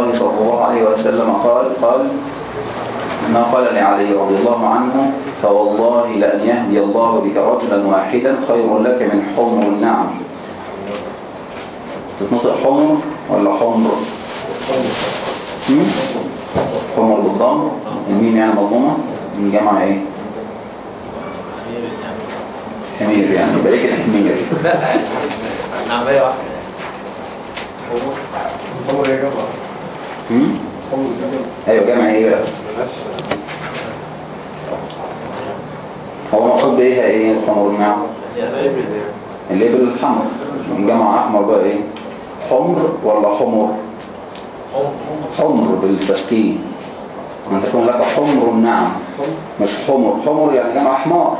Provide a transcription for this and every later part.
الله صلى الله عليه وسلم قال قال ما قال لعلي رضي الله عنه فوالله لأن يهدي الله بك رجلا واحدا خير لك من حمر النعم. تتنطق حمر ولا حمر؟ حمر. بالضم. الميم يعني مضمومة. من جمع إيه؟ حمير يعني. بلاك الحمير لا عملية واحدة. هم؟ خمر يا جماعة. أيوه جمع إيه بقى؟ هو مقصود بإيه؟ إيه حمر النعم الابل الحمر من جمع أحمر بقى إيه؟ حمر ولا حمر؟ حمر بالتسكين ان تكون لك حمر النعم مش حمر. حمر يعني جمع حمار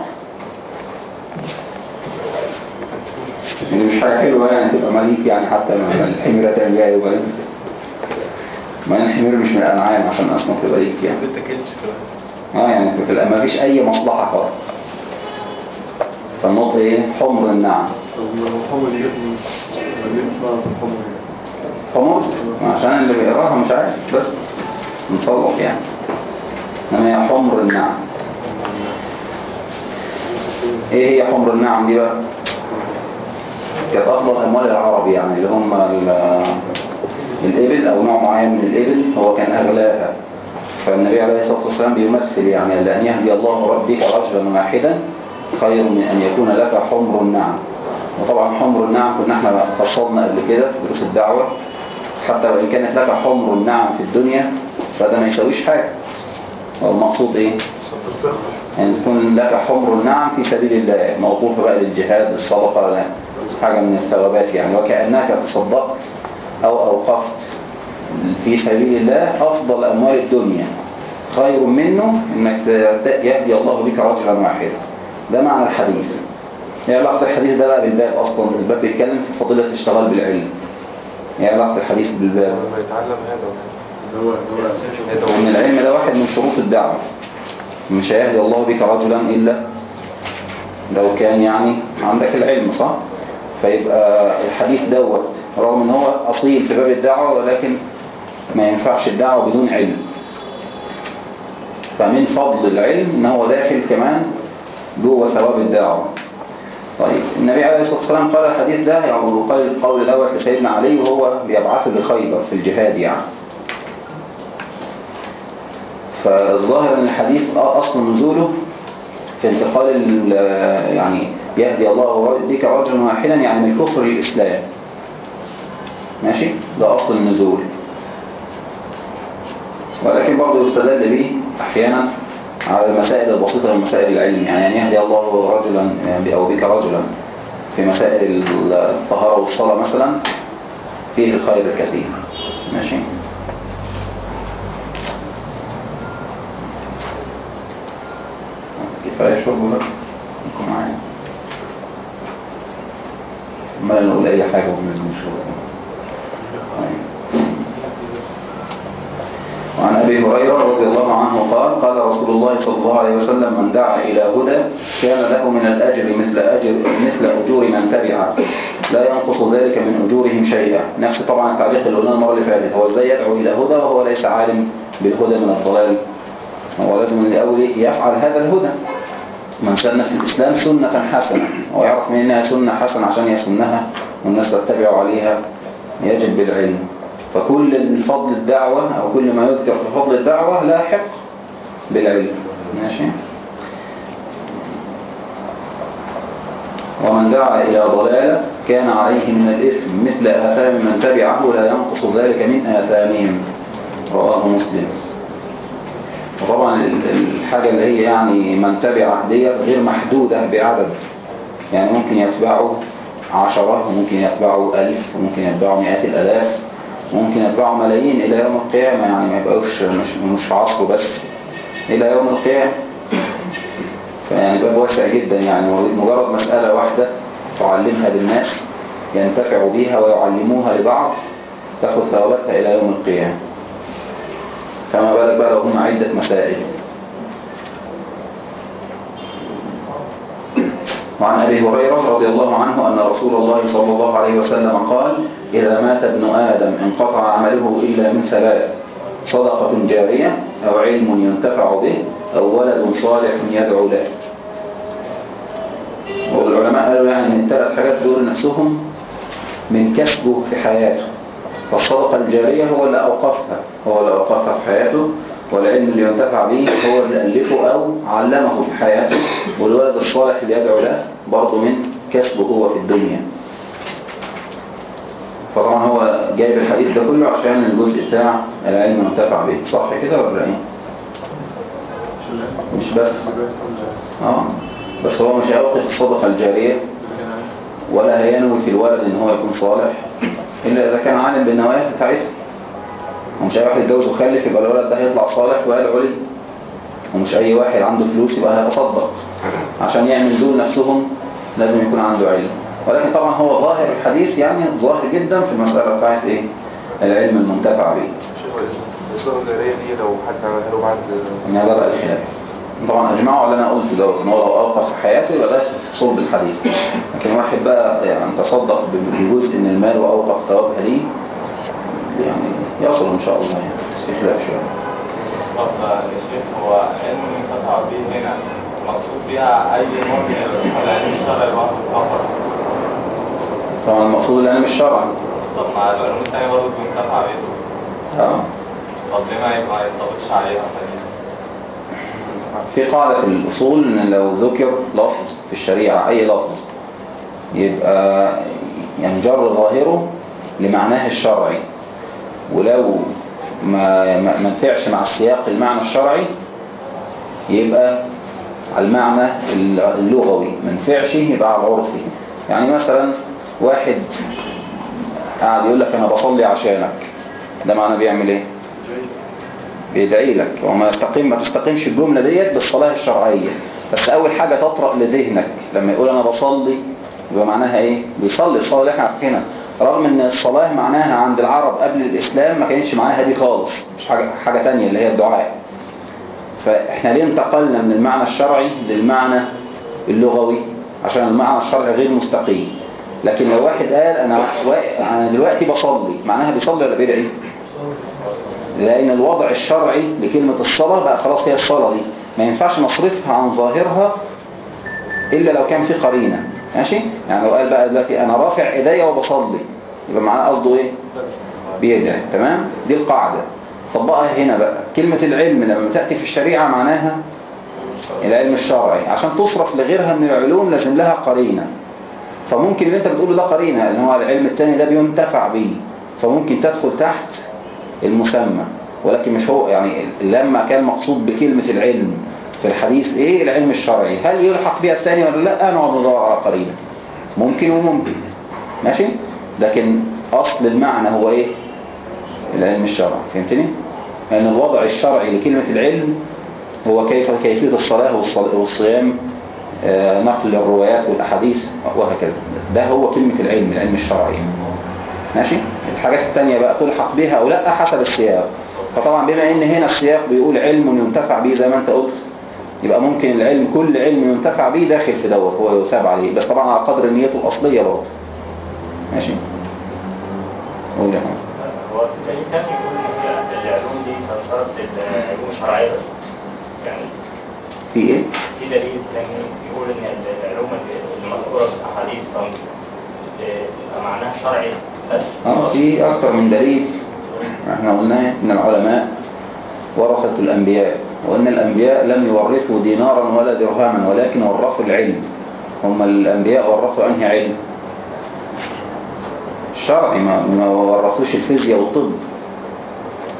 دي مش حاجة حلوة يعني تبقى مليك يعني حتى الحميرة تعمل بيها يبقى ما الحمير مش من الأنعام عشان تبقى ليك يعني. ما تتاكلش آه يعني ما فيش أي مصلحة خالص. فالنقطة إيه؟ حمر النعم. الخمر حمر. عشان اللي بيقراها مش عارف بس نصلح يعني. إنما هي حمر النعم. إيه هي حمر النعم دي بقى؟ كانت افضل أموال العرب يعني اللي هم معين من الإبل هو كان اغلاها فالنبي عليه الصلاة والسلام بيمثل يعني لأن يهدي الله ربك رجلا واحدا خير من أن يكون لك حمر النعم. وطبعا حمر النعم كنا إحنا فصلنا قبل كده في دروس الدعوة. حتى وان كانت لك حمر النعم في الدنيا فده ما يساويش حاجة. هو المقصود إيه؟ يعني تكون لك حمر النعم في سبيل الله موقوفة بقى للجهاد الصدقة حاجة من الثوابات يعني. وكأنك تصدقت أو أوقفت في سبيل الله أفضل أموال الدنيا. خير منه إنك ت- يهدي الله بك رجلا واحدا ده معنى الحديث. يعني علاقة الحديث ده بقى بالباب أصلا. الباب بيتكلم في فضيلة الاشتغال بالعلم. يعني علاقة الحديث بالباب. لما يتعلم هذا هو وأن العلم ده واحد من شروط الدعوة. مش هيهدي الله بك رجلا إلا لو كان يعني عندك العلم صح؟ فيبقى الحديث دوت رغم إن هو أصيل في باب الدعوة ولكن ما ينفعش الدعوة بدون علم. فمن فضل العلم إن هو داخل كمان جوه ثواب الدعوة. طيب النبي عليه الصلاة والسلام قال الحديث ده يعني قال القول الأول لسيدنا علي وهو بيبعثه لخيبر في الجهاد يعني. فالظاهر إن الحديث أصل نزوله في انتقال ال- يعني يهدي الله بك رجلا واحدا يعني من الكفر للاسلام ماشي؟ ده أصل النزول. ولكن برضه يستدل به أحيانا على المسائل البسيطة من مسائل العلم. يعني أن يهدي الله رجلا أو بك رجلا في مسائل الطهارة والصلاة مثلا فيه الخير الكثير. ماشي؟ كفاية شرب بقى معايا. ما نقول أي حاجة وبنزل نشرب وعن أبي هريرة رضي الله عنه قال قال رسول الله صلى الله عليه وسلم من دعا إلى هدى كان له من الأجر مثل أجر مثل أجور من تبعه لا ينقص ذلك من أجورهم شيئا. نفس طبعا التعليق اللي قلناه المرة اللي فاتت. هو إزاي يدعو إلى هدى وهو ليس عالم بالهدى من الضلال؟ هو لازم من الأول يفعل هذا الهدى. من سن في الإسلام سنة حسنة ويعرف من إنها سنة حسنة عشان يسنها والناس تتبع عليها يجب بالعلم. فكل الفضل الدعوة أو كل ما يذكر في فضل الدعوة لاحق بالعلم ماشي؟ ومن دعا إلى ضلالة كان عليه من الإثم مثل آثام من تبعه لا ينقص ذلك من آثامهم. رواه مسلم. وطبعا ال- الحاجة اللي هي يعني من تبعه ديت غير محدودة بعدد. يعني ممكن يتبعه عشرة وممكن يتبعه ألف وممكن يتبعه مئات الألاف. وممكن يتبعه ملايين إلى يوم القيامة يعني ما يبقوش مش, مش عصره بس إلى يوم القيامة. فيعني باب واسع جدا يعني مجرد مسألة واحدة تعلمها للناس ينتفعوا بيها ويعلموها لبعض تأخذ ثوابتها إلى يوم القيامة. فما بالك بقى لو هم عدة مسائل. وعن أبي هريرة رضي الله عنه أن رسول الله صلى الله عليه وسلم قال إذا مات ابن آدم انقطع عمله إلا من ثلاث صدقة جارية أو علم ينتفع به أو ولد صالح يدعو له. والعلماء قالوا يعني إن الثلاث حاجات دول نفسهم من كسبه في حياته فالصدقة الجارية هو اللي أوقفها هو اللي أوقفها في حياته والعلم اللي ينتفع به هو اللي ألفه أو علمه في حياته والولد الصالح اللي يدعو له برضه من كسبه هو في الدنيا. فطبعا هو جايب الحديث ده كله عشان الجزء بتاع العلم ينتفع به. صح كده ولا إيه؟ مش بس. آه. بس هو مش هيوقف الصدقة الجارية ولا هينوي في الولد إن هو يكون صالح إلا إذا كان عالم بالنوايا بتاعتها. ومش اي واحد يتجوز وخلف يبقى الولد ده هيطلع صالح ويدعو لي ومش أي واحد عنده فلوس يبقى هيتصدق عشان يعمل دول نفسهم لازم يكون عنده علم. ولكن طبعا هو ظاهر الحديث يعني ظاهر جدا في المسألة بتاعت إيه؟ العلم المنتفع به. الصورة الجارية دي لو حد عملها له بعد ان هذا بقى الخلاف. طبعا اجمعوا على اللي أنا قلته دوت إن هو لو أوقف حياته يبقى ده في صلب الحديث. لكن واحد بقى يعني تصدق بجزء من المال وأوقف ثوابها ليه؟ يعني يصل إن شاء الله يعني. بس في خلاف شوية. طب يا شيخ هو علم المنقطع به هنا مقصود بها أي نوع من العلوم ولا علم الشرع لوحده فقط؟ طبعا المقصود العلم الشرعي. طب ما العلوم الثانية برضه بينقطع به. آه. طب ليه ما يبقى- يطبقش عليها؟ في قاعدة في الأصول إن لو ذكر لفظ في الشريعة أي لفظ يبقى ينجر ظاهره لمعناه الشرعي. ولو ما ما ما نفعش مع السياق المعنى الشرعي يبقى على المعنى اللغوي. ما نفعش يبقى على العرفي يعني مثلا واحد قاعد يقول لك أنا بصلي عشانك. ده معنى بيعمل إيه؟ بيدعي لك. وما يستقيم ما تستقيمش الجملة ديت بالصلاة الشرعية. بس أول حاجة تطرأ لذهنك. لما يقول أنا بصلي يبقى معناها إيه؟ بيصلي. الصلاة اللي إحنا عارفينها. رغم إن الصلاة معناها عند العرب قبل الإسلام ما كانتش معناها دي خالص مش حاجة, حاجة تانية اللي هي الدعاء. فإحنا ليه انتقلنا من المعنى الشرعي للمعنى اللغوي؟ عشان المعنى الشرعي غير مستقيم. لكن لو واحد قال أنا, أنا دلوقتي بصلي معناها بيصلي ولا بيدعي؟ لأن الوضع الشرعي لكلمة الصلاة بقى خلاص هي الصلاة دي. ما ينفعش نصرفها عن ظاهرها إلا لو كان في قرينة. ماشي؟ يعني لو قال بقى دلوقتي أنا رافع إيديا وبصلي يبقى معناه قصده إيه؟ بيدعي تمام؟ دي القاعدة. طبقها هنا بقى. كلمة العلم لما تأتي في الشريعة معناها العلم الشرعي. عشان تصرف لغيرها من العلوم لازم لها قرينة. فممكن اللي أنت بتقوله ده قرينة اللي هو العلم التاني ده بينتفع بيه. فممكن تدخل تحت المسمى. ولكن مش هو يعني لما كان مقصود بكلمة العلم في الحديث إيه؟ العلم الشرعي. هل يلحق بها الثاني ولا لا؟ نقعد ندور قرينة ممكن وممكن. ماشي؟ لكن أصل المعنى هو إيه؟ العلم الشرعي. فهمتني؟ ان الوضع الشرعي لكلمة العلم هو كيف كيفية الصلاة والصيام آه، نقل الروايات والأحاديث وهكذا. ده هو كلمة العلم العلم الشرعي. ماشي؟ الحاجات التانية بقى تلحق بها أو لا؟ حسب السياق. فطبعا بما إن هنا السياق بيقول علم ينتفع به زي ما أنت قلت يبقى ممكن العلم كل علم ينتفع به داخل في دوت هو يثاب عليه. بس طبعا على قدر نيته الأصلية برضه. ماشي؟ قول يا محمد هو في دليل تاني يقول العلوم دي تنشرط العلوم الشرعية بس يعني في إيه؟ في دليل تاني يقول إن العلوم اللي مذكورة في الأحاديث معناها شرعي بس. آه في أكتر من دليل. إحنا قلنا إن العلماء ورثة الأنبياء. وإن الأنبياء لم يورثوا دينارا ولا درهما ولكن ورثوا العلم. هم الأنبياء ورثوا أنهي علم؟ الشرعي ما, ورثوش الفيزياء والطب.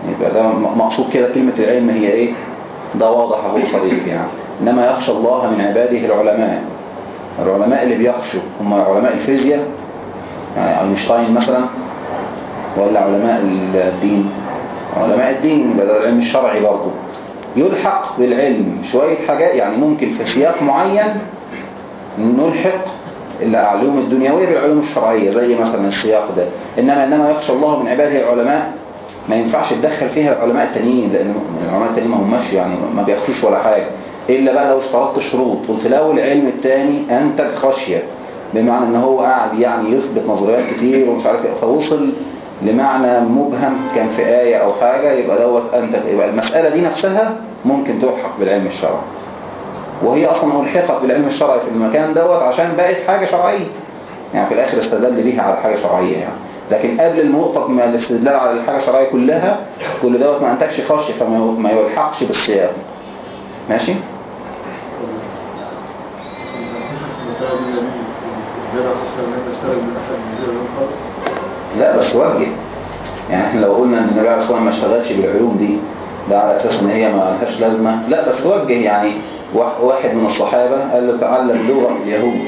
يبقى ده مقصود كده كلمة العلم هي إيه؟ ده واضح أهو صريح يعني. إنما يخشى الله من عباده العلماء. العلماء اللي بيخشوا هم علماء الفيزياء؟ يعني أينشتاين مثلا؟ ولا علماء الدين؟ علماء الدين ده العلم الشرعي برضه. يلحق بالعلم شوية حاجات يعني ممكن في سياق معين نلحق العلوم الدنيوية بالعلوم الشرعية زي مثلا السياق ده. إنما إنما يخشى الله من عباده العلماء ما ينفعش تدخل فيها العلماء التانيين لأن العلماء التانيين ما هماش يعني ما بيخشوش ولا حاجة. إلا بقى لو اشترطت شروط قلت له العلم التاني أنتج خشية بمعنى إن هو قاعد يعني يثبت نظريات كتير ومش عارف إيه فوصل لمعنى مبهم كان في آية أو حاجة يبقى دوت أنت يبقى المسألة دي نفسها ممكن تلحق بالعلم الشرعي. وهي أصلا الحقت بالعلم الشرعي في المكان دوت عشان بقت حاجة شرعية. يعني في الآخر استدل بيها على حاجة شرعية يعني. لكن قبل النقطة من الاستدلال على الحاجة الشرعية كلها كل دوت ما أنتجش خشية فما ما يلحقش بالسياق. ماشي؟ لا بس وجه. يعني إحنا لو قلنا إن النبي عليه الصلاة والسلام ما اشتغلش بالعلوم دي ده على أساس إن هي ما لهاش لازمة. لا بس وجه يعني. وا- واحد من الصحابة قال له تعلم لغة اليهود.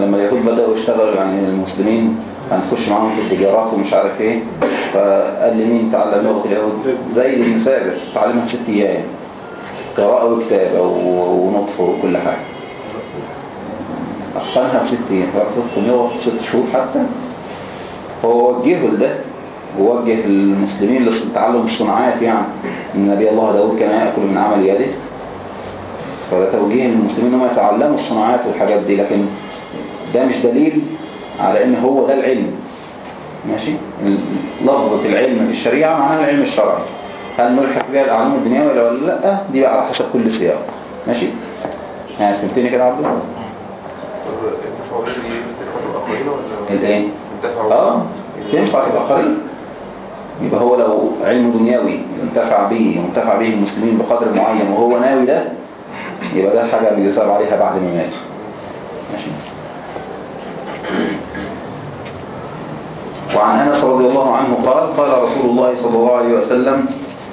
لما اليهود بدأوا يشتغلوا يعني المسلمين هنخش معاهم في التجارات ومش عارف إيه. فقال لي مين تعلم لغة اليهود؟ زيد بن ثابت. تعلمها في ست أيام. قراءة وكتابة و- ونطق وكل حاجة. اتقنها في ست أيام. فقط ست شهور حتى؟ هو وجهه لده ووجه المسلمين لتعلم الصناعات يعني. إن نبي الله داود كان يأكل من عمل يده. فده توجيه للمسلمين إنهم يتعلموا الصناعات والحاجات دي. لكن ده مش دليل على إن هو ده العلم. ماشي؟ لفظة العلم في الشريعة معناها العلم الشرعي. هل نلحق بها الأعلام الدنيوية ولا لا؟ دي بقى على حسب كل سياق. ماشي؟ يعني فهمتني كده عبد الله؟ الايه آه تنفع تبقى قريب. يبقى هو لو علم دنيوي ينتفع به وينتفع به المسلمين بقدر معين وهو ناوي ده يبقى ده حاجة بيثاب عليها بعد ما مات. ماشي. وعن أنس رضي الله عنه قال قال رسول الله صلى الله عليه وسلم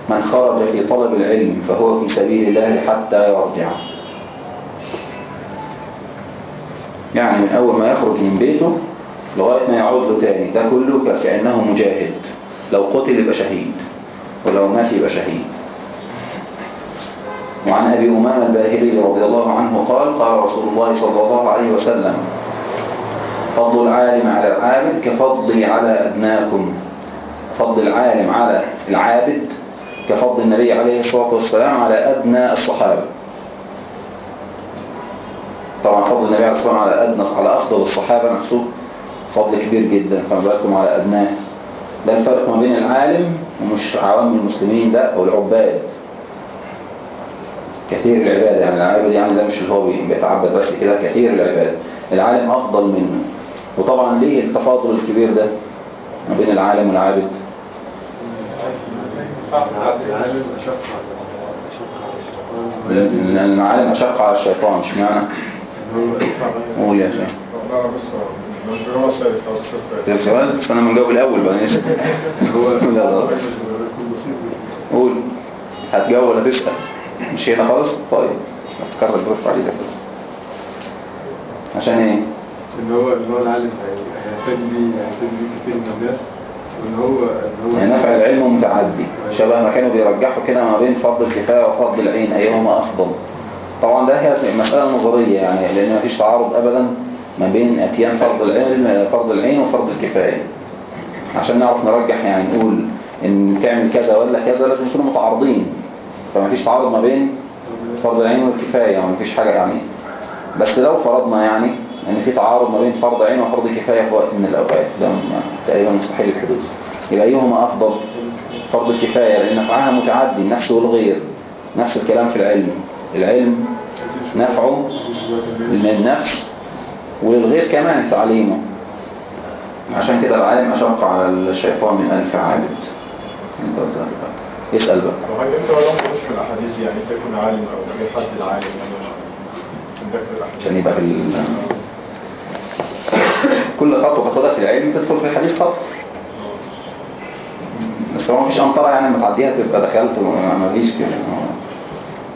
من خرج في طلب العلم فهو في سبيل الله حتى يرجع. يعني من أول ما يخرج من بيته لغاية ما يعود له تاني. ده كله كأنه مجاهد. لو قتل يبقى شهيد. ولو مات يبقى شهيد. وعن أبي أمامة الباهلي رضي الله عنه قال قال رسول الله صلى الله عليه وسلم فضل العالم على العابد كفضلي على أدناكم فضل العالم على العابد كفضل النبي عليه الصلاة والسلام على أدنى الصحابة. طبعا فضل النبي عليه الصلاة والسلام على أدنى على أفضل الصحابة محسوب فضل كبير جدا. فما بالكم على أدناه ده الفرق ما بين العالم ومش عوام المسلمين ده أو العباد. كثير العبادة يعني العابد يعني ده مش اللي هو بيتعبد بس كده كثير العبادة العالم أفضل منه. وطبعا ليه التفاضل الكبير ده ما بين العالم والعابد؟ العالم أشق على الشيطان لأن العالم أشق على الشيطان. مش معنى قول يا شيخ لا بس مش دراسة خاصة ده سؤال من جاوب الأول بقى نسأل هو قول. هتجاوب ولا تسأل؟ مش هنا خالص؟ طيب. افتكرت برفع عليك بس. عشان إيه؟ إن هو إن هو العالم هي- هيهتم بيه هيهتم بيه كتير من الناس. وإن هو إن هو يعني نفع العلم متعدي. شبه ما كانوا بيرجحوا كده ما بين فضل الكفاية وفضل العين أيهما أفضل؟ طبعا ده هي مسألة نظرية يعني لأن ما فيش تعارض أبدا. ما بين أتيان فرض العلم فرض العين وفرض الكفاية. عشان نعرف نرجح يعني نقول إن تعمل كذا ولا كذا لازم يكونوا متعارضين. فما فيش تعارض ما بين فرض العين والكفاية ما فيش حاجة يعني. بس لو فرضنا يعني إن في تعارض ما بين فرض عين وفرض كفاية في وقت من الأوقات ده تقريبا مستحيل الحدوث يبقى أيهما أفضل؟ فرض الكفاية لأن نفعها متعدي النفس والغير نفس الكلام في العلم. العلم نفعه للنفس وللغير كمان تعليمه. عشان كده العالم أشق على الشيطان من ألف عابد. يسأل بقى. وهل أنت ولا مش من الأحاديث؟ يعني تكون عالم أو غير حد العالم يعني عشان يبقى في. كل خطوة خطوة في العلم تدخل في الحديث خطوة بس هو مفيش أمطرة يعني لما تعديها تبقى دخلت وما فيش كده.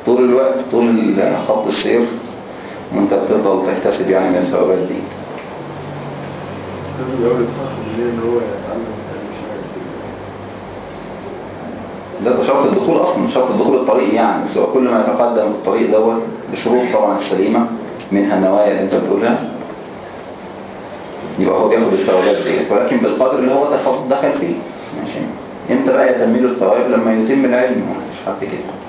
طول الوقت طول خط السير. وانت بتفضل تحتسب يعني من الثوابات دي. ده ده شرط الدخول أصلا شرط الدخول الطريق يعني. هو كل ما يتقدم في الطريق دوت بشروط طبعا السليمة منها النوايا اللي انت بتقولها. يبقى هو بياخد الثوابات ديت ولكن بالقدر اللي هو دخل- دخل فيه. ماشي؟ إمتى بقى يتم له الثواب لما يتم العلم. مش حد كده.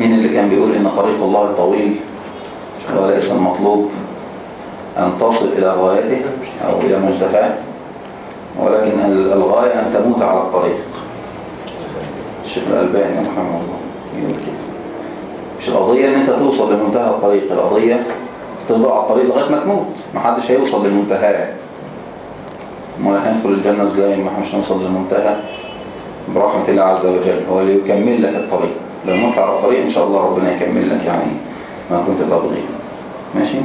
مين اللي كان بيقول إن طريق الله طويل؟ وليس المطلوب أن تصل إلى غايته أو إلى مجتفاه ولكن ال- الغاية أن تموت على الطريق. الشيخ الألباني رحمه الله يقول كده. مش القضية إن أنت توصل لمنتهى الطريق القضية تفضل على الطريق لغاية ما تموت. محدش هيوصل للمنتهى ما هندخل الجنة إزاي؟ ما إحنا مش هنوصل للمنتهى برحمة الله عز وجل هو اللي يكمل لك الطريق. لو مت على الطريق إن شاء الله ربنا يكمل لك يعني ما كنت تبغي ماشي؟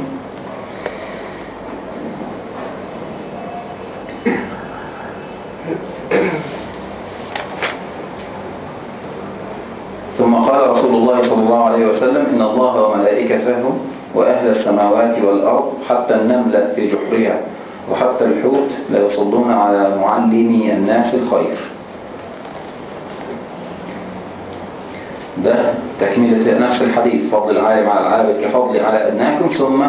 ثم قال رسول الله صلى الله عليه وسلم إن الله وملائكته وأهل السماوات والأرض حتى النملة في جحرها وحتى الحوت لا يصلون على معلمي الناس الخير. ده تكملة نفس الحديث فضل العالم على العابد كفضل على أدناكم ثم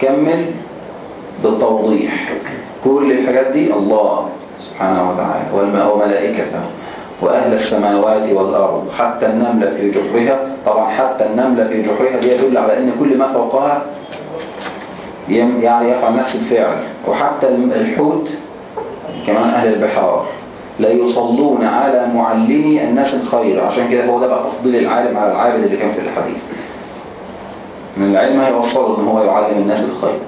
كمل بالتوضيح. كل الحاجات دي الله سبحانه وتعالى والم- وملائكته وأهل السماوات والأرض حتى النملة في جحرها. طبعا حتى النملة في جحرها دي يدل على أن كل ما فوقها يعني يفعل نفس الفعل. وحتى الحوت كمان أهل البحار. لا يصلون على معلمي الناس الخير. عشان كده هو ده بقى تفضيل العالم على العابد اللي كان في الحديث. من العلم هيوصله إن هو يعلم الناس الخير.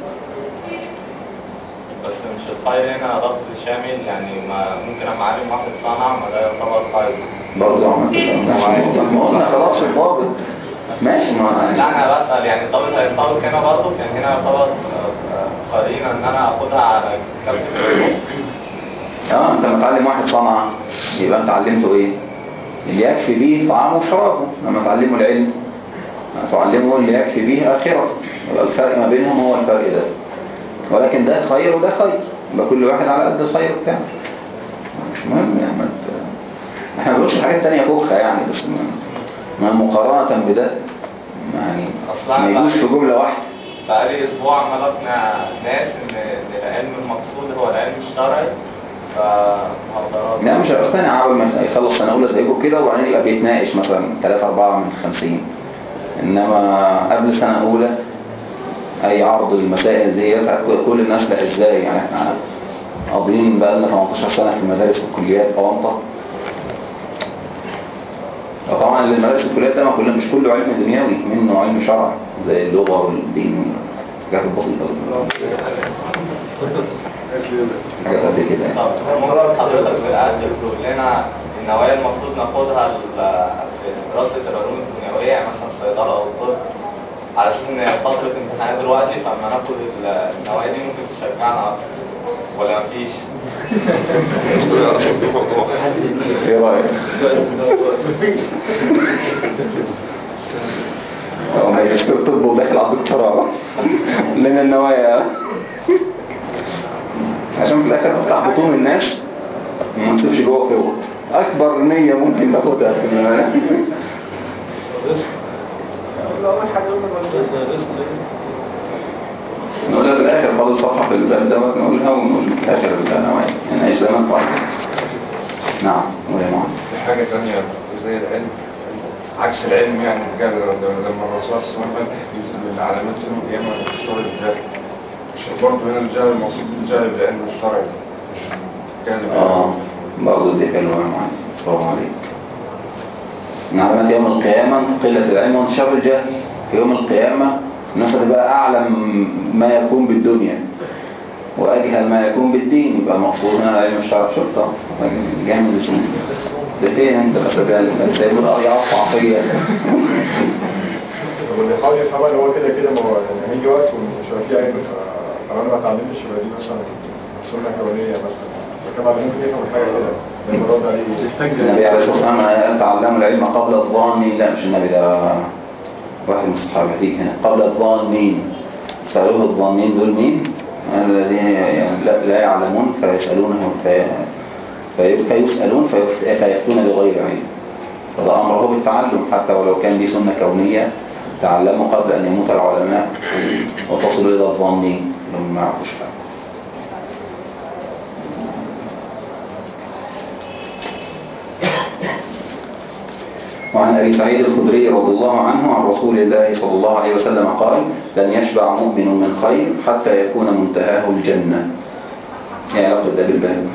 بس مش الخير هنا لفظ شامل يعني ما ممكن أما اعلم واحد صنع ما ده يعتبر خير. برضه ما قلنا خلاص الضابط ماشي ما لا أنا بسأل يعني الضابط هينطبق هنا برضه كان هنا يعتبر آه، آه، قرينة إن أنا أخدها على كابتن آه أنت متعلم واحد صنعة. يبقى أنت علمته إيه؟ اللي يكفي به طعامه وشرابه. لما تعلمه العلم تعلمه اللي يكفي به آخرة يبقى الفرق ما بينهم هو الفرق ده. ولكن ده خير وده خير. يبقى كل واحد على قد الخير بتاعه. مش مهم ما ت- إحنا بنقولش حاجات تانية فوقها يعني بس ما, مقارنة بده. يعني ما يجوش في جملة واحدة. بقالي أسبوع عمال اقنع ناس إن العلم المقصود هو العلم الشرعي. لا مش هيقتنع أول ما يخلص سنة أولى زيكم كده وبعدين يبقى بيتناقش مثلا 3 4 من 50 إنما قبل سنة أولى أي عرض المسائل ديت كل الناس لا إزاي؟ يعني إحنا قاضيين بقى لنا 18 سنة في المدارس والكليات أونطة طبعا المدارس والكليات ده ما مش كله علم دنيوي منه علم شرعي زي اللغة والدين والحاجات البسيطة دي. قد كده حضرتك بتقدم تقول لنا النوايا المفروض ناخدها في دراسة العلوم الدنيوية مثلا صيدلة أو طب علشان فترة امتحانات دلوقتي فلما ناخد ال- النوايا دي ممكن تشجعنا أكتر ولا مفيش؟ إيه رأيك؟ ماجستير طب وداخل على الدكتوراه من النوايا عشان في الآخر تفتح بطون الناس ما نسيبش جوه فوق أكبر نية ممكن تاخدها في النوايا نقولها في الآخر فاضل صفحة في الباب دوت نقولها ونقول في اخر النوايا يعني اي زمان طيب نعم قول يا معاذ في حاجة تانية زي العلم. عكس العلم يعني لما الرسول صلى الله عليه وسلم من علامات يوم القيامة الشغل الجهل مش برضه هنا الجهل المقصود الجهل بالعلم الشرعي مش الجهل آه. برضه دي حلوة معاك برافو عليك من علامات يوم القيامة قلة العلم وانتشار الجهل. يوم القيامة الناس هتبقى أعلم ما يكون بالدنيا. وأجهل ما يكون بالدين. يبقى المقصود هنا العلم الشرع شرطة جامد ده فين أنت؟ الأسابيع اللي فاتت زي ما آه يقطع فيا طب اللي يحاول يفهمها اللي هو كده كده ما هو يعني هيجي وقت ومش هيبقى فيه علم. فلو أنا ما اتعلمتش يبقى دي مثلا سنه كونيه مثلا فكمان ممكن يفهم الحاجة كده النبي عليه الصلاة والسلام قال تعلموا العلم قبل الظانين لا مش النبي ده واحد من الصحابة فيك هنا. قبل الظانين سألوه الظانين دول مين؟ الذين يعني لا, لا يعلمون فيسألونه في في- فيسألون فيفت- فيفتون بغير علم. فده أمره بالتعلم حتى ولو كان دي سنة كونية تعلموا قبل أن يموت العلماء وتصلوا إلى الظانين وعن أبي سعيد الخدري رضي الله عنه عن رسول الله صلى الله عليه وسلم قال لن يشبع مؤمن من خير حتى يكون منتهاه الجنة. يعني علاقة ده بالباب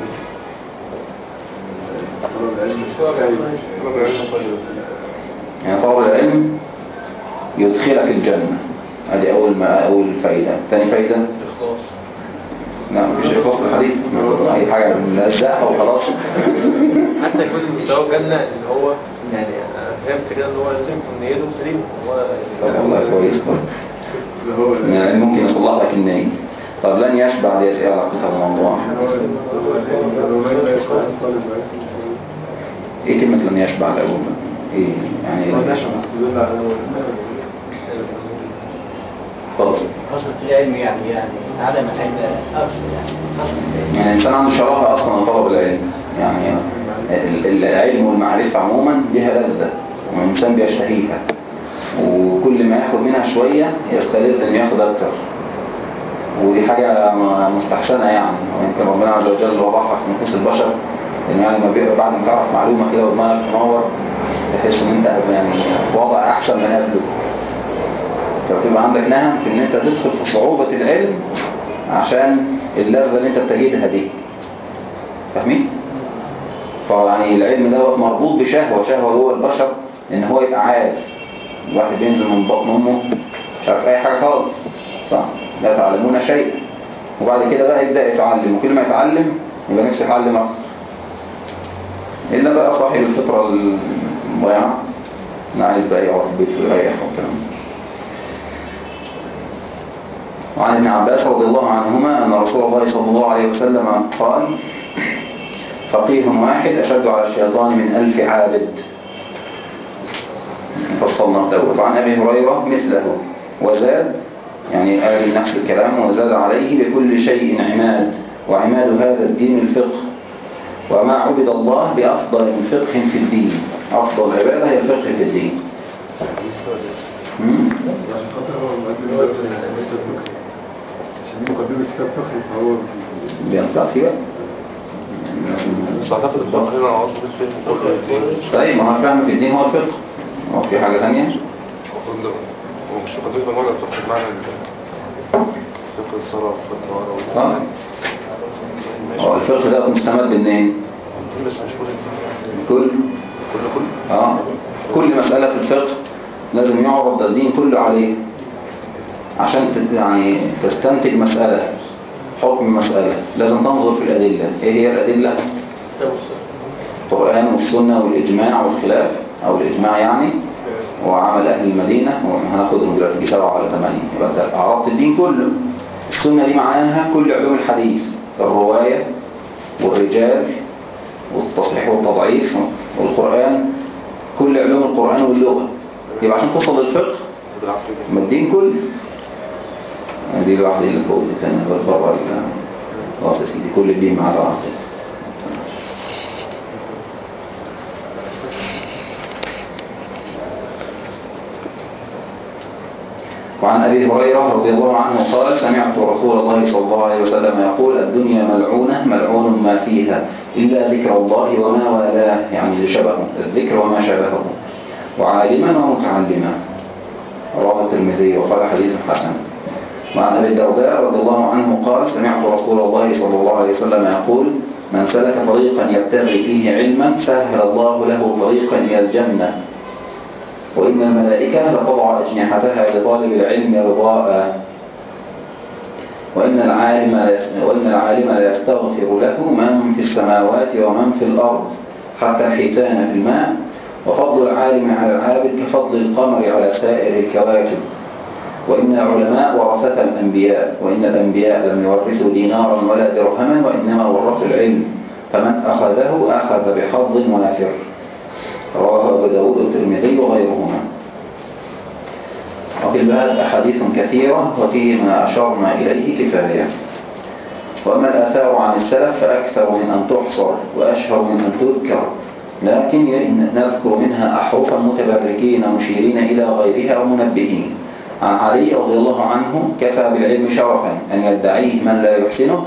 طلب طيب يعني طالب العلم يدخلك الجنة. هذه أول ما أول فايدة ثاني فايدة إخلاص لا مفيش إخلاص الحديث أي حاجة نلزقها وخلاص. حتى يكون مستوى الجنة اللي هو يعني فهمت كده إن هو لازم يكون نيته سليمة. هو طب والله كويس طب اللي هو يعني ممكن يصلح لك النية. طب لن يشبع ديت إيه علاقتها بالموضوع إيه كلمة لن يشبع الأول؟ إيه يعني إيه اتفضل العلم يعني يعني علم العلم أكثر يعني. يعني الإنسان عنده شراهة أصلا لطلب العلم. يعني ال- العلم والمعرفة عموما لها لذة والإنسان بيشتهيها وكل ما ياخد منها شوية يستلذ إنه ياخد أكتر. ودي حاجة مستحسنة يعني. ويمكن ربنا عز وجل وضعها في نفوس البشر إن يعني ما بيبقى بعد ما تعرف معلومة كده ودماغك تنور تحس إن أنت يعني في وضع أحسن من قبله فبتبقى عندك نهم في إن أنت تدخل في صعوبة العلم عشان اللذة اللي أنت بتجدها دي. فاهمين؟ فيعني العلم ده مربوط بشهوة شهوة جوه البشر إن هو يبقى عارف. الواحد بينزل من بطن أمه مش عارف أي حاجة خالص. صح؟ لا تعلمون شيء وبعد كده بقى يبدأ يتعلم. وكل ما يتعلم يبقى نفسه يتعلم أكتر. إلا بقى صاحب الفطرة المضيعة. أنا عايز بقى يقعد في البيت ويريح والكلام ده. وعن ابن عباس رضي الله عنهما أن رسول الله صلى الله عليه وسلم قال فقيه واحد أشد على الشيطان من ألف عابد. فصلنا دوت وعن أبي هريرة مثله. وزاد يعني قال نفس الكلام وزاد عليه بكل شيء عماد وعماد هذا الدين الفقه. وما عبد الله بأفضل فقه في الدين. أفضل عبادة هي الفقه في الدين. مقدمة كتاب فقهي فهو بقى بس الفقه هنا الفقه. الدين. طيب ما هو الفهم في الدين هو الفقه. هو في حاجة ثانية؟ المفروض ده- هو مش مقدمة بمعنى الفقه بمعنى فقه الصلاة فقه آه. هو الفقه ده مستمد منين بس مش كل. كل؟ كل كل. آه. كل مسألة في الفقه لازم يعرض الدين كله عليه. عشان يعني تستنتج مسألة حكم مسألة. لازم تنظر في الأدلة. إيه هي الأدلة؟ القرآن والسنة والإجماع والخلاف أو الإجماع يعني وعمل أهل المدينة وهناخدهم دلوقتي سبعة ولا ثمانية يبقى أنت الدين كله. السنة دي معناها كل علوم الحديث الرواية والرجال والتصحيح والتضعيف والقرآن. كل علوم القرآن واللغة. يبقى عشان توصل للفقه ما الدين كله. دي الواحدة اللي فوق دي ثانية بره خلاص يا سيدي كل الدين مع بعض. وعن أبي هريرة رضي الله عنه قال سمعت رسول الله صلى الله عليه وسلم يقول الدنيا ملعونة ملعون ما فيها إلا ذكر الله وما والاه يعني اللي شبهه الذكر وما شبهه. وعالما ومتعلما. رواه الترمذي وقال حديث حسن. وعن أبي الدرداء رضي الله عنه قال سمعت رسول الله صلى الله عليه وسلم يقول من سلك طريقا يبتغي فيه علما سهل الله له طريقا إلى الجنة. وإن الملائكة لتضع أجنحتها لطالب العلم رضاء. وإن العالم وإن العالم لا يستغفر له من في السماوات ومن في الأرض حتى حيتان في الماء. وفضل العالم على العابد كفضل القمر على سائر الكواكب. وإن العلماء ورثة الأنبياء وإن الأنبياء لم يورثوا دينارا ولا درهما وإنما ورثوا العلم. فمن أخذه أخذ بحظ وافر رواه أبو داود والترمذي وغيرهما. وفي الباب أحاديث كثيرة وفيه ما أشرنا إليه كفاية. وأما الآثار عن السلف فأكثر من أن تحصر وأشهر من أن تذكر. لكن نذكر منها أحرفا متبركين مشيرين إلى غيرها ومنبهين. عن علي رضي الله عنه كفى بالعلم شرفا أن يدعيه من لا يحسنه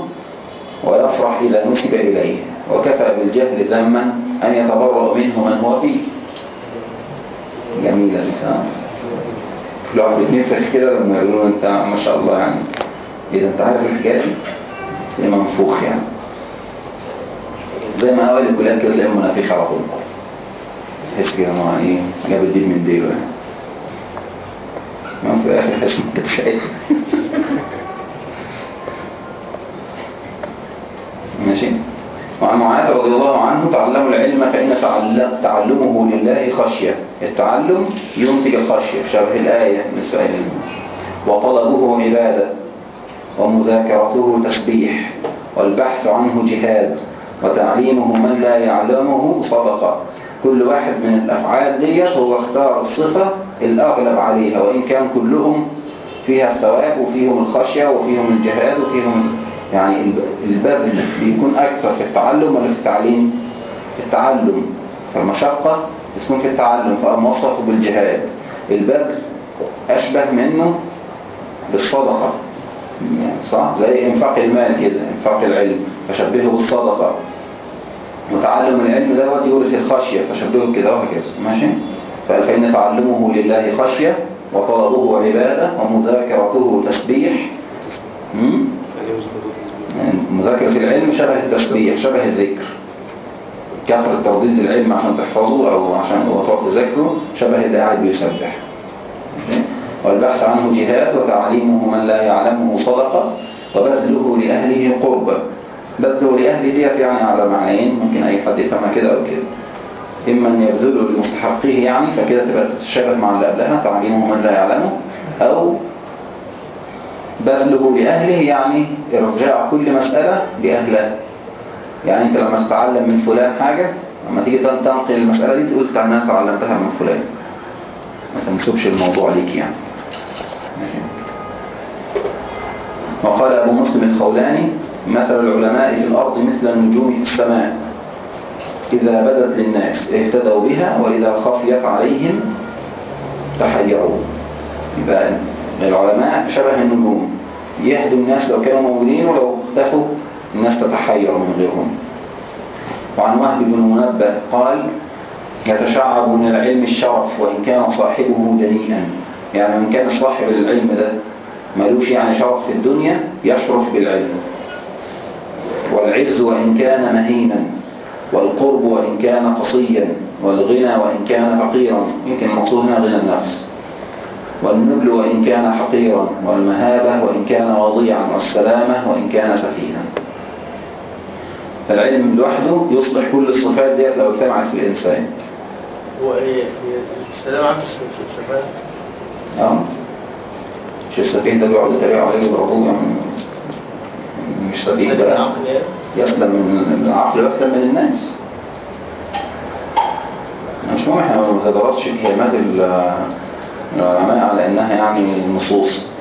ويفرح إذا نسب إليه وكفى بالجهل ذما أن يتبرأ منه من هو فيه. جميلة الإنسان. كل واحد بيتنفخ كده لما يقولوا أنت ما شاء الله يعني. إذا أنت عارف الحكاية دي؟ منفوخ يعني. زي ما أوائل الكليات كده تلاقيهم منافيخ على طول. تحس كده هو إيه جاب الدين من ديله يعني. في تحس انك شايف ماشي. وعن معاذ رضي الله عنه تعلموا العلم فإن تعل- تعلمه لله خشية. التعلم ينتج الخشية. شبه الآية من سؤال وطلبه عبادة ومذاكرته تسبيح والبحث عنه جهاد وتعليمه من لا يعلمه صدقة. كل واحد من الأفعال ديت هو اختار الصفة الأغلب عليها وإن كان كلهم فيها الثواب وفيهم الخشية وفيهم الجهاد وفيهم يعني الب- البذل بيكون أكثر في التعلم ولا في التعليم؟ في التعلم. فالمشقة بتكون في التعلم فالموصف بالجهاد. البذل أشبه منه بالصدقة. يعني صح؟ زي إنفاق المال كده إنفاق العلم. فشبهه بالصدقة. وتعلم العلم دوت يورث الخشية فشبهه كده وهكذا. ماشي؟ فإن تعلمه لله خشية وطلبه عبادة ومذاكرته تسبيح. مذاكرة العلم شبه التسبيح شبه الذكر. كثرة ترديد العلم عشان تحفظه أو عشان تقعد تذاكره شبه اللي قاعد بيسبح؟ والبحث عنه جهاد وتعليمه من لا يعلمه صدقة وبذله لأهله قربة. بذله لأهله ديت يعني على معنيين ممكن أي حد يفهمها كده أو كده. إما أن يبذله لمستحقه يعني فكده تبقى تتشابه مع اللي قبلها تعليمه من لا يعلمه أو بذله لأهله يعني إرجاع كل مسألة لأهلها يعني أنت لما تتعلم من فلان حاجة لما تيجي تنقل المسألة دي تقول أنا تعلمتها من فلان. ما تنسبش الموضوع ليك يعني. وقال أبو مسلم الخولاني مثل العلماء في الأرض مثل النجوم في السماء. إذا بدت للناس اهتدوا بها وإذا خفيت عليهم تحيروا يبقى العلماء شبه النجوم. يهدوا الناس لو كانوا موجودين ولو اختفوا الناس تتحير من غيرهم. وعن وهب بن منبه قال يتشعب من العلم الشرف وإن كان صاحبه دنيئا. يعني من كان صاحب العلم ده ملوش يعني شرف في الدنيا يشرف بالعلم. والعز وإن كان مهينا. والقرب وإن كان قصيا والغنى وإن كان فقيرا. يمكن المقصود هنا غنى النفس. والنبل وإن كان حقيرا. والمهابة وإن كان وضيعا والسلامة وإن كان سفينا. فالعلم لوحده يصلح كل الصفات ديت لو اجتمعت في الإنسان. هو إيه؟ السلام في الصفات. آه. مش السفيه ده بيقعد يتريقوا عليه ويضربوه يعني مش السلام بقى. يسلم من العقل ويسلم من الناس. مش مهم إحنا ما بنتدرسش كلمات ال- العلماء على إنها يعني نصوص.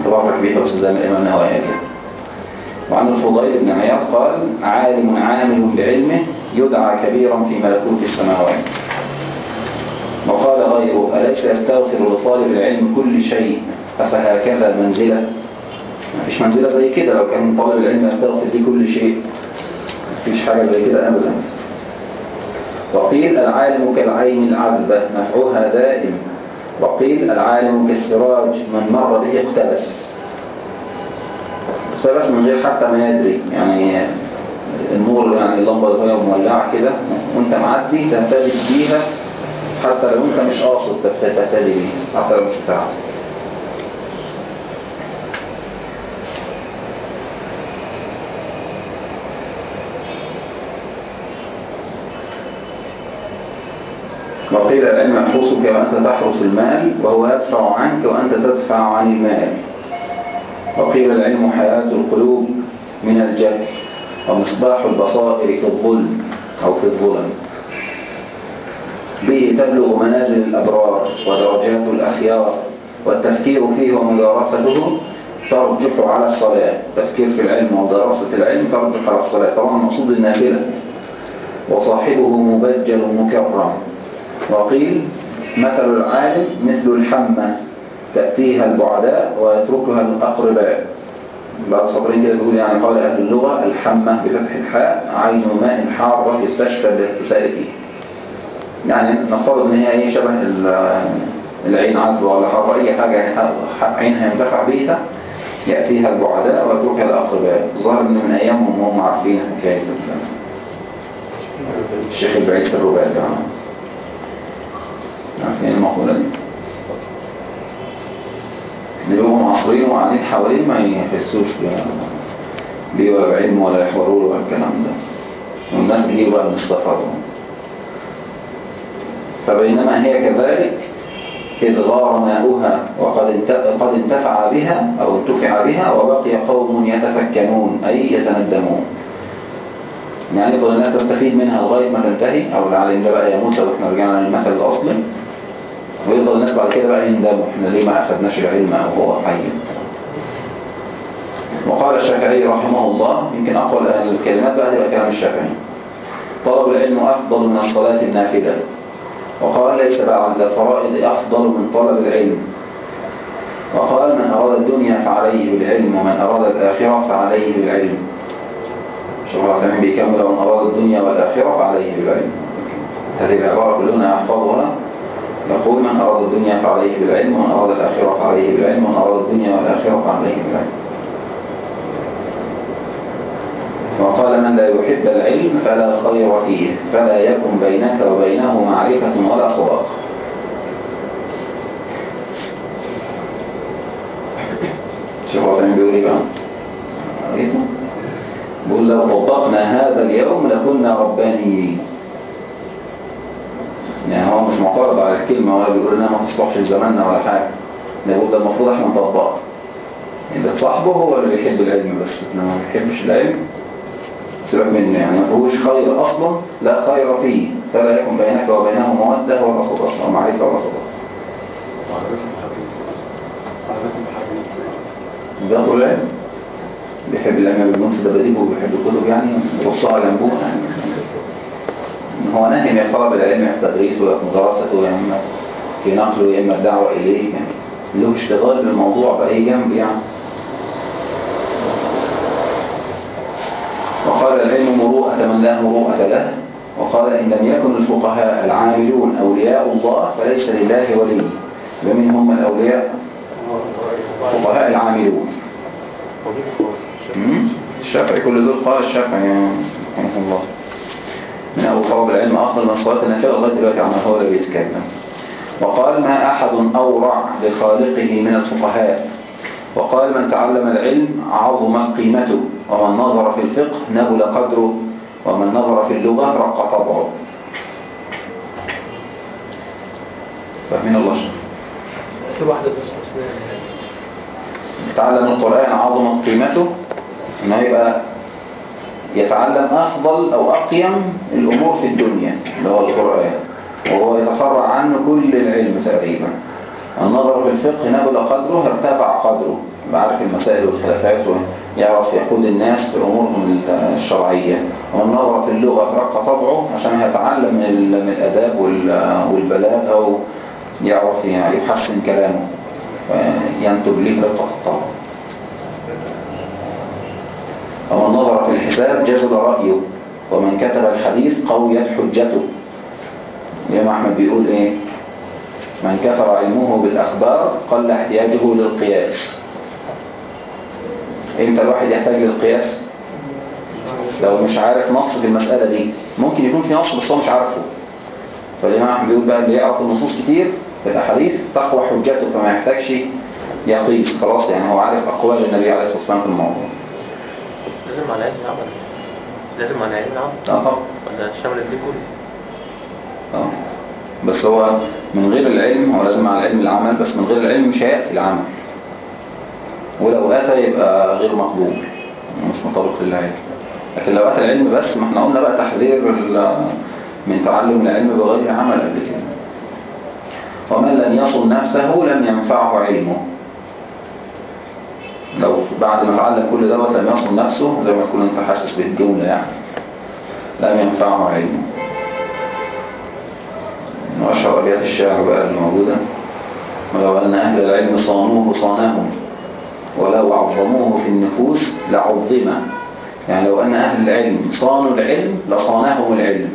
نتبرك بيها بس زي ما الإمام النووي قال. وعن الفضيل بن عياض قال عالم عامل بعلمه يدعى كبيرا في ملكوت السماوات. وقال غيره أليس يستغفر لطالب العلم كل شيء؟ أفهكذا منزلة ما فيش منزلة زي كده. لو كان طالب العلم يستغفر ليه كل شيء ما فيش حاجة زي كده أبدا. وقيل العالم كالعين العذبة نفعها دائم. وقيل العالم كالسراج من مر به اقتبس. اقتبس من غير حتى ما يدري. يعني النور يعني اللمبة هي مولعة كده وانت معدي تهتدي بيها حتى لو انت مش قاصد تهتدي بيها حتى لو مش بتاعتك. وقيل العلم يحرسك وأنت تحرس المال وهو يدفع عنك وأنت تدفع عن المال. وقيل العلم حياة القلوب من الجهل ومصباح البصائر في الظلم أو في الظلم. به تبلغ منازل الأبرار ودرجات الأخيار والتفكير فيه ومدارسته ترجح على الصلاة. تفكير في العلم ودراسة العلم ترجح على الصلاة. طبعا المقصود النافلة. وصاحبه مبجل مكرم. وقيل مثل العالم مثل الحمى تأتيها البعداء ويتركها الأقرباء بعض الصبرين كده بيقول يعني قال أهل اللغة الحمى بفتح الحاء عين ماء حارة يستشفى الاغتسال فيه. يعني نفترض إن هي إيه شبه العين عذبة ولا حارة أي حاجة يعني عينها ينتفع بيها يأتيها البعداء ويتركها الأقرباء. ظهر ان من أيامهم وهم عارفين حكاية الشيخ البعيس الرباعي يعني عارفين المقولة دي. بيبقوا معاصرين وقاعدين حواليه ما يحسوش بيه ولا بعلم ولا يحضروا له ولا الكلام ده. والناس بيجوا بقى من السفر فبينما هي كذلك إذ غار ماؤها وقد قد انتفع بها أو انتفع بها وبقي قوم يتفكنون أي يتندمون. يعني يفضل الناس تستفيد منها لغاية ما تنتهي أو العالم ده بقى يموت وإحنا رجعنا للمثل الأصلي. ويفضل الناس بعد كده بقى يندموا إحنا ليه ما أخذناش العلم أو هو حي. وقال الشافعي رحمه الله يمكن أقوى الكلمات بقى تبقى كلام الشافعي. طلب العلم أفضل من الصلاة النافلة. وقال ليس بعد الفرائض أفضل من طلب العلم. وقال من أراد الدنيا فعليه بالعلم ومن أراد الآخرة فعليه بالعلم. شيخ العثيمين بيكمل ومن أراد الدنيا والآخرة فعليه بالعلم. هذه العبارة كلنا يحفظها يقول من أراد الدنيا فعليه بالعلم ومن أراد الآخرة فعليه بالعلم ومن أراد الدنيا والآخرة فعليه بالعلم. وقال من لا يحب العلم فلا خير فيه فلا يكن بينك وبينه معرفة ولا صداقة شوف بيقول إيه بقى؟ بيقول لو طبقنا هذا اليوم لكنا ربانيين. مش معترض على الكلمة ولا بيقول إنها ما تصلحش لزماننا ولا حاجة. ده ده المفروض إحنا نطبقها. اللي صاحبه هو اللي بيحب العلم بس. انما ما بيحبش العلم. سيبك منه يعني. ما فيهوش خير أصلا لا خير فيه. فلا يكن بينك وبينه مودة ولا صداقة ومعرفة ولا صداقة بياخدوا العلم. بيحب العلم بالنص ده بديبه وبيحب الكتب يعني. يوصها جنبوها يعني. هو ناهم يا طلب العلم في تدريسه وفي مدرسته يا اما في نقله يا اما الدعوة إليه. يعني له اشتغال بالموضوع بأي جنب يعني. وقال العلم مروءة من لا مروءة له. وقال إن لم يكن الفقهاء العاملون أولياء الله فليس لله ولي. ومن هم الأولياء الفقهاء العاملون. الشافعي كل دول قال الشافعي رحمه الله. من أول طلب العلم أفضل من صلاة النافلة لغاية دلوقتي عما هو اللي بيتكلم وقال ما أحد أورع لخالقه من الفقهاء. وقال من تعلم العلم عظمت قيمته. ومن نظر في الفقه نبل قدره. ومن نظر في اللغة رق طبعه. فاهمين الله في واحدة بس تعلم القرآن عظمت قيمته. إنه يبقى يتعلم أفضل أو أقيم الأمور في الدنيا اللي هو القرآن. وهو يتفرع عنه كل العلم تقريبا. النظر في الفقه نبل قدره ارتفع قدره. بعرف المسائل والخلافات ويعرف يقود الناس في أمورهم الشرعية. والنظر في اللغة رق طبعه عشان يتعلم من الأداب والبلاغ أو يعرف يحسن كلامه. وينتج له رقة الطبع. ومن نظر في الحساب جزل رأيه ومن كتب الحديث قويت حجته. الإمام أحمد بيقول إيه؟ من كثر علمه بالأخبار قل احتياجه للقياس. إمتى الواحد يحتاج للقياس؟ لو مش عارف نص في المسألة دي. ممكن يكون في نص بس هو مش عارفه. فالإمام أحمد بيقول بقى اللي يعرف النصوص كتير في الأحاديث تقوى حجته فما يحتاجش يقيس. خلاص يعني هو عارف أقوال النبي عليه الصلاة والسلام في الموضوع. لازم على علم العمل. لازم على علم العمل. آه. ولا شمل دي كله. آه. بس هو من غير العلم هو لازم على علم العمل بس من غير العلم مش هيأتي العمل. ولو أتى يبقى غير مقبول. مش مطابق للعلم. لكن لو أتى العلم بس ما إحنا قلنا بقى تحذير من تعلم العلم بغير عمل قبل كده. ومن لم يصل نفسه لم ينفعه علمه. لو بعد ما تعلم كل دوت لم يصل نفسه زي ما تكون أنت حاسس بالجملة يعني. لم ينفعه علمه وأشهر أبيات الشعر بقى الموجودة. ولو أن أهل العلم صانوه صانهم ولو عظموه في النفوس لعظم. يعني لو أن أهل العلم صانوا العلم لصانهم العلم.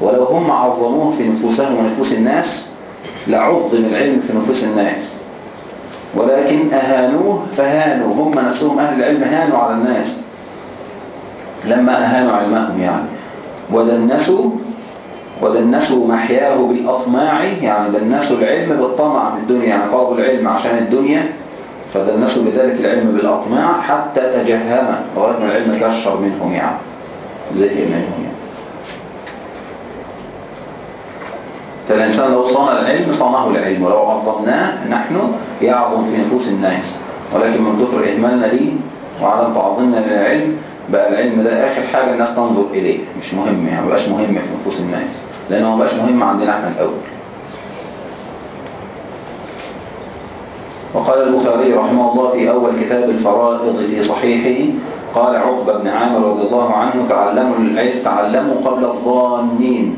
ولو هم عظموه في نفوسهم ونفوس الناس لعظم العلم في نفوس الناس. ولكن أهانوه فهانوا. هم نفسهم أهل العلم هانوا على الناس. لما أهانوا علمهم يعني. ودنسوا ودنسوا محياه بالأطماع يعني. دنسوا العلم بالطمع في الدنيا يعني. طلبوا العلم عشان الدنيا. فدنسوا بذلك العلم بالأطماع حتى تجهم. لغاية ما العلم كشر منهم يعني. زهق منهم يعني. فالإنسان لو صان العلم صانه العلم ولو عظمناه نحن يعظم في نفوس الناس. ولكن من كثر إهمالنا ليه وعدم تعظيمنا للعلم بقى العلم ده آخر حاجة الناس تنظر إليه. مش مهم يعني مبقاش مهم في نفوس الناس. لأنه مبقاش مهم عندنا إحنا الأول. وقال البخاري رحمه الله في أول كتاب الفرائض في صحيحه قال عقبة بن عامر رضي الله عنه تعلموا العلم تعلموا قبل الظانين.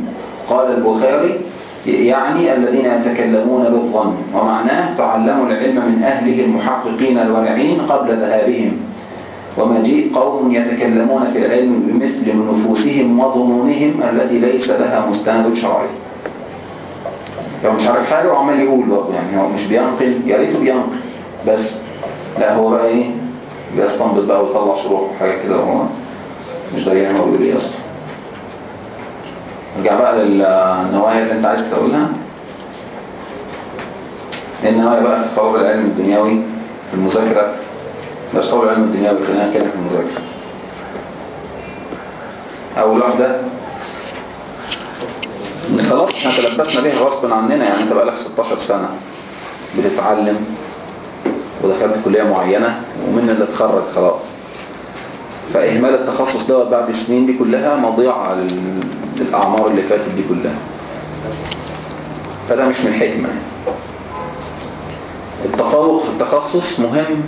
قال البخاري يعني الذين يتكلمون بالظن ومعناه تعلموا العلم من أهله المحققين الورعين قبل ذهابهم. ومجيء قوم يتكلمون في العلم بمثل نفوسهم وظنونهم التي ليس لها مستند شرعي. لو مش عارف حاجة وعمال يقول برضه يعني هو مش بينقل يا ريته بينقل بس لا هو بقى إيه بيستنبط بقى ويطلع شروح وحاجات كده هو مش يعني هو بيقول إيه أصلا؟ نرجع بقى للنوايا اللي انت عايز تقولها. النوايا بقى في طلب العلم الدنيوي في المذاكرة؟ بس طلب العلم الدنيوي خلينا نتكلم في المذاكرة. أول واحدة إن خلاص إحنا تلبسنا بيها غصب عننا يعني أنت بقى لك 16 سنة بتتعلم ودخلت كلية معينة ومن اللي اتخرج خلاص. فإهمال التخصص دوت بعد السنين دي كلها مضيعة لل- للأعمار اللي فاتت دي كلها. فده مش من الحكمة التفوق في التخصص مهم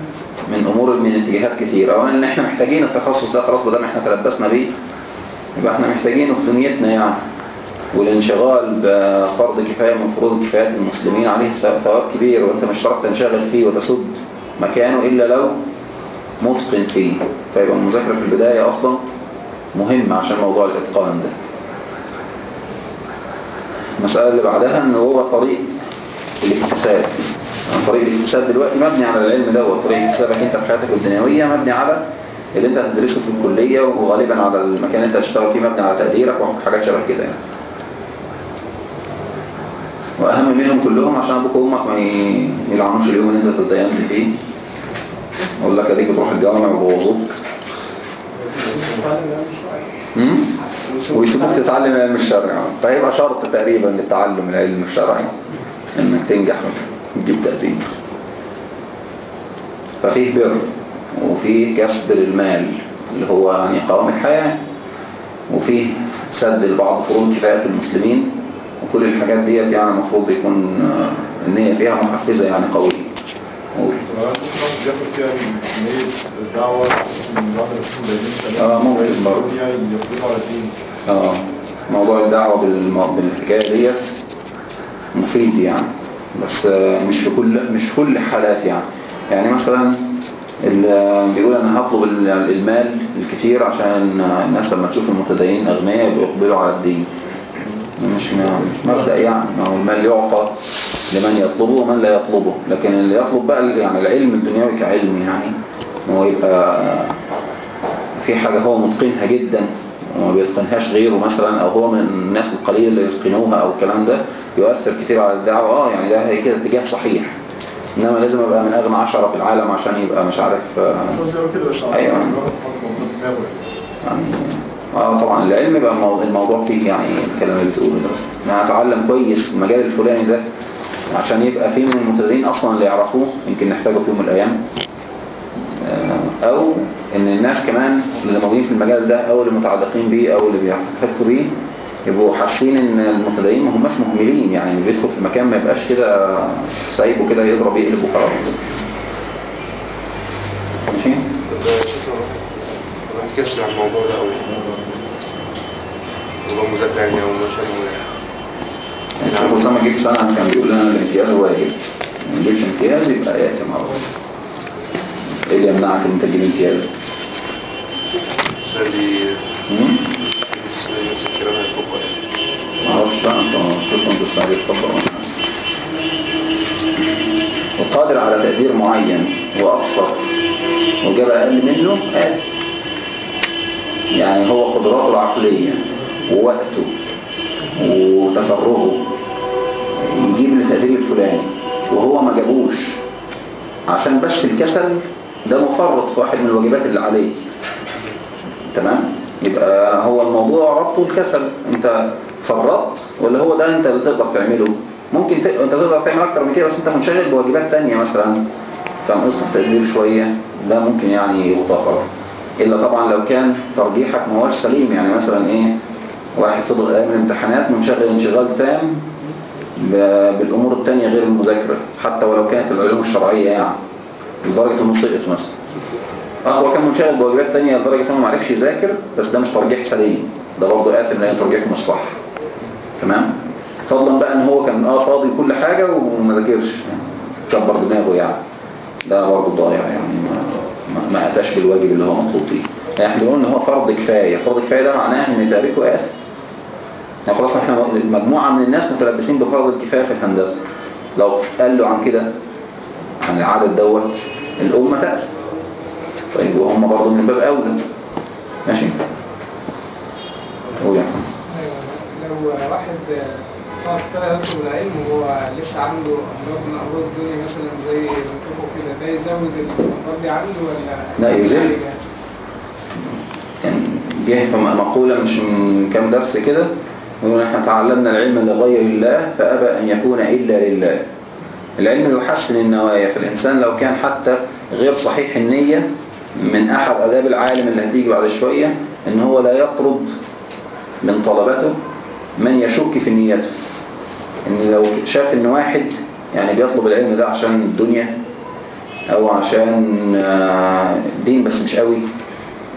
من أمور من اتجاهات كتير. أولا إن إحنا محتاجين التخصص ده خلاص بدل ما إحنا تلبسنا بيه يبقى إحنا محتاجينه في دنيتنا يعني. والانشغال بفرض كفاية من فروض كفايات المسلمين عليه ثواب كبير وأنت مش هتعرف تنشغل فيه وتسد مكانه إلا لو متقن فيه. فيبقى المذاكرة في البداية أصلا مهم عشان موضوع الإتقان ده. المسألة اللي بعدها إن هو طريق الاكتساب. يعني طريق الاكتساب دلوقتي مبني على العلم ده وطريق اكتسابك أنت في حياتك الدنيوية مبني على اللي أنت هتدرسه في الكلية وغالبا على المكان اللي أنت هتشتغل فيه مبني على تقديرك وحاجات شبه كده يعني. وأهم منهم كلهم عشان أبوك وأمك ما يلعنوش اليوم اللي أنت اتدينت فيه. أقول لك أديك بتروح الجامع وبوظوك. ويسيبوك تتعلم العلم الشرعي فهيبقى شرط تقريبا للتعلم العلم الشرعي إنك تنجح وتجيب تقدير. ففيه بر وفيه كسب للمال اللي هو يعني قوام الحياة وفيه سد لبعض فروض كفاية المسلمين. وكل الحاجات ديت يعني المفروض يكون النية فيها محفزة يعني قوية. آه، موضوع الدعوة بالحكاية ديت مفيد يعني بس آه، مش في كل مش في كل الحالات يعني. يعني مثلا اللي بيقول أنا هطلب ال- المال الكتير عشان الناس لما تشوف المتدينين أغنياء يبقوا يقبلوا على الدين. مش مش مبدأ يعني ما هو المال يعطى لمن يطلبه ومن لا يطلبه. لكن اللي يطلب بقى يعني العلم الدنيوي كعلم يعني هو يبقى في حاجة هو متقنها جدا وما بيتقنهاش غيره مثلا أو هو من الناس القليل اللي يتقنوها أو الكلام ده يؤثر كتير على الدعوة. آه يعني ده هي كده اتجاه صحيح. إنما لازم أبقى من أغنى عشرة في العالم عشان يبقى مش عارف آه، دماغه يعني آه طبعا العلم بقى المو- الموضوع فيه يعني الكلام اللي بتقوله ده. أنا أتعلم كويس المجال الفلاني ده عشان يبقى في من المبتدئين أصلا اللي يعرفوه يمكن نحتاجه في يوم من الأيام. آه، أو إن الناس كمان اللي موجودين في المجال ده أو اللي متعلقين بيه أو اللي بيحتكوا بيه يبقوا حاسين إن المبتدئين ما هماش مهملين. يعني اللي بيدخل في مكان ما يبقاش كده سايبه كده يضرب يقلب وخلاص. ماشي؟ تكسر عن الموضوع ده قوي موضوع مذاكرة يعني أو مثلا الشيخ أسامة جيب سنة كان بيقول لنا الامتياز هو يجب ما يجيبش امتياز يبقى يأتي مرة إيه اللي يمنعك إن أنت تجيب امتياز؟ سالي هيطبق ما أعرفش بقى أنت شوف أنت الساعة يتطبق وقادر على تقدير معين وأقصر وجاب أقل منه قال. يعني هو قدراته العقلية ووقته وتفرغه يجيب التقدير الفلاني وهو ما جابوش. عشان بس الكسل ده مفرط في واحد من الواجبات اللي عليه. تمام؟ يبقى هو الموضوع ربطه الكسل انت فرطت ولا هو ده انت اللي تقدر تعمله؟ ممكن ت... انت تقدر تعمل أكتر من كده بس انت منشغل بواجبات تانية مثلا. تنقص التقدير شوية. ده ممكن يعني يغتفر إلا طبعا لو كان ترجيحك ما هوش سليم يعني مثلا إيه واحد فضل أيام الامتحانات منشغل انشغال تام ب- بالأمور التانية غير المذاكرة حتى ولو كانت العلوم الشرعية يعني لدرجة إنه سقط مثلا. آه هو كان منشغل بواجبات تانية لدرجة إنه ما عرفش يذاكر بس ده مش ترجيح سليم ده برضه آثم لأن ترجيحه مش صح. تمام؟ فضلا بقى إن هو كان آه فاضي كل حاجة وما ذاكرش. كبر دماغه يعني. ده برضه ضايع يعني. ما, اتاش بالواجب اللي هو مطلوب فيه يعني إحنا بنقول إن هو فرض كفاية. فرض كفاية ده معناه إن تاركه آثم يعني خلاص إحنا مجموعة من الناس متلبسين بفرض الكفاية في الهندسة. لو قالوا عن كده عن العدد دوت الأمة تأتي طيب وهم برضه من باب أولى. ماشي؟ قول يا محمد. لو واحد هو يطلب العلم وهو لسه عنده امراض من امراض الدنيا مثلا زي الكفو كده ده يزود الامراض دي عنده ولا لا، يزيد. كان جه مقولة مش من كام درس كده يقول إحنا تعلمنا العلم لغير الله فأبى أن يكون إلا لله. العلم يحسن النوايا فالإنسان لو كان حتى غير صحيح النية من أحد أداب العالم اللي هتيجي بعد شوية إن هو لا يطرد من طلبته من يشك في نيته. إن لو شاف إن واحد يعني بيطلب العلم ده عشان الدنيا أو عشان آه، دين بس مش قوي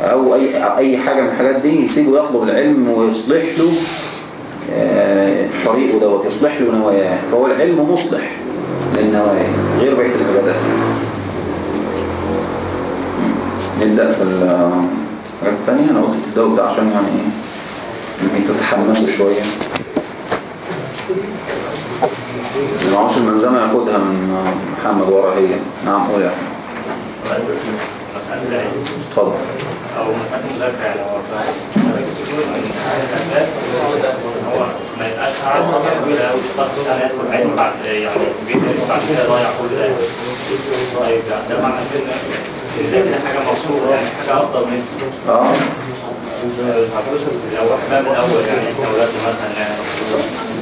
أو أي أي حاجة من الحاجات دي يسيبه يطلب العلم ويصلح له آه، طريقه دوت يصلح له نواياه. فهو العلم مصلح للنوايا غير بقية العبادات. نبدأ في الحاجات الثانية أنا قلت ده عشان يعني يمكن تتحمسوا شوية. العاصم الملزمة ياخدها من محمد ورا هي نعم قول يا اتفضل أو مسألة المذاكرة يعني هو ما يبقاش حاجة كبيرة يعني بعد كده طيب حاجة يعني حاجة أفضل من آه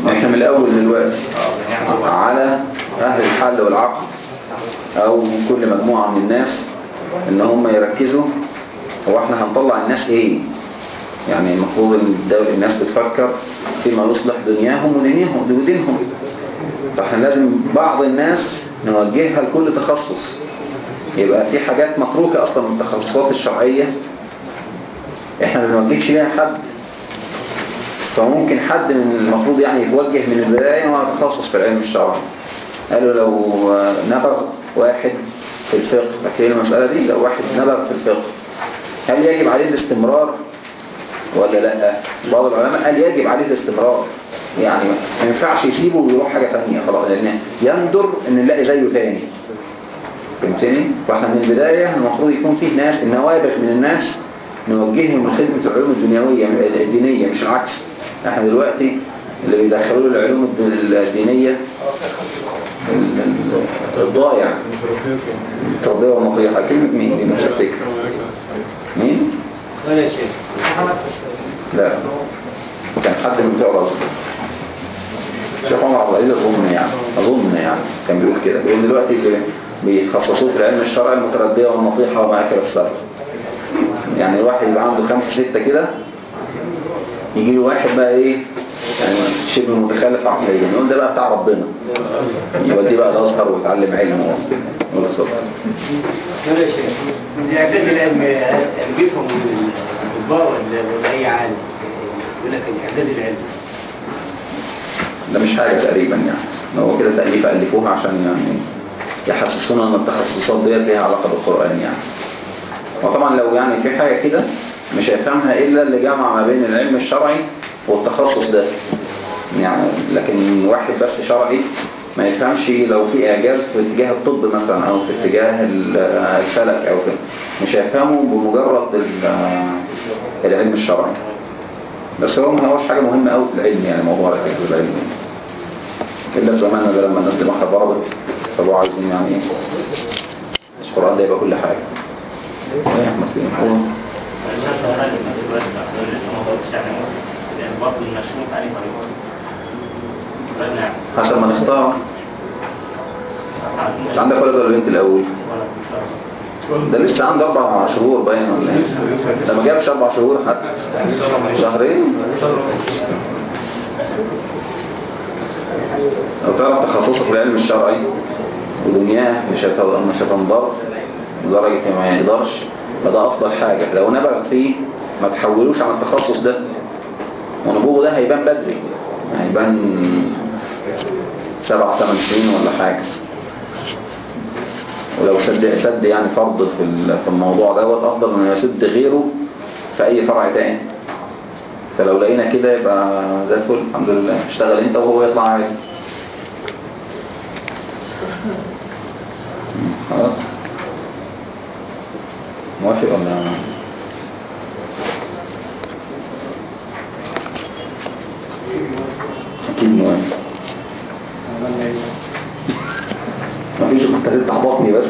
إحنا من الأول دلوقتي على أهل الحل والعقد أو كل مجموعة من الناس إن هم يركزوا هو إحنا هنطلع الناس إيه؟ يعني المفروض إن الدولة الناس بتفكر فيما يصلح دنياهم ودينهم ودينهم. فإحنا لازم بعض الناس نوجهها لكل تخصص. يبقى في حاجات متروكة أصلا من التخصصات الشرعية إحنا ما بنوجهش ليها حد. فممكن حد من المفروض يعني يتوجه من البداية وهو يتخصص في العلم الشرعي. قالوا لو نبغ واحد في الفقه فاكرين المسألة دي لو واحد نبغ في الفقه هل يجب عليه الاستمرار ولا لأ؟ بعض العلماء قال يجب عليه الاستمرار. يعني ما ينفعش يسيبه ويروح حاجة تانية خلاص لأن يندر إن نلاقي زيه تاني. فهمتني؟ فإحنا من البداية المفروض يكون فيه ناس النوابغ من الناس نوجههم لخدمة العلوم الدنيوية الدينية مش العكس. إحنا دلوقتي اللي بيدخلوا له العلوم الد- الدينية ال- ال- الضايع التربية والنصيحة كلمة مين دي؟ نفس الفكرة مين؟ لا. كان حد من بتوع الازهر شيخ عمر عبد العزيز أظن يعني. أظن يعني. كان بيقول كده. بيقول دلوقتي اللي بيخصصوه في العلم الشرعي المتردية والنطيحة وما اكل السبع يعني الواحد يبقى عنده خمسة ستة كده يجي له واحد بقى إيه؟ يعني شبه متخلف عقليا. يقول ده بقى بتاع ربنا. يوديه بقى الأزهر ويتعلم علم دي أعتقد العلم بيفهم الضوء ولا اي عالم يقول لك العلم. ده مش حاجة تقريبا يعني. هو كده تأليف ألفوها عشان يعني يحسسونا إن التخصصات ديت ليها علاقة بالقرآن يعني. وطبعا لو يعني في حاجة كده مش هيفهمها إلا اللي جمع ما بين العلم الشرعي والتخصص ده. يعني لكن واحد بس شرعي ما يفهمش لو في إعجاز في اتجاه الطب مثلا أو في اتجاه ال- الفلك أو كده. مش هيفهمه بمجرد ال- العلم الشرعي. بس هو ما هوش حاجة مهمة قوي في العلم يعني موضوع الفكر العلمي إلا زماننا ده لما الناس دماغها ضربت فبقوا عايزين يعني إيه؟ القرآن ده يبقى كل حاجة. حسب ما نختار أنت عندك ولد ولا بنت الأول. ده لسه عنده أربع شهور باين ولا إيه؟ ده ما جابش أربع شهور حتى. شهرين؟ لو تعرف تخصصك في العلم الشرعي ودنياه مش مش هتنضر لدرجة ما يقدرش. فده أفضل حاجة. لو نبغ فيه ما تحولوش عن التخصص ده. ونبوغه ده هيبان بدري. هيبان سبع ثمان سنين ولا حاجة. ولو سد سد يعني فرض في الموضوع دوت أفضل من يسد غيره في أي فرع تاني. فلو لقينا كده يبقى زي الفل. الحمد لله. اشتغل أنت وهو يطلع عادي. خلاص. موافق ولا؟ أكيد موافق. مفيش كنت هتتحبطني بس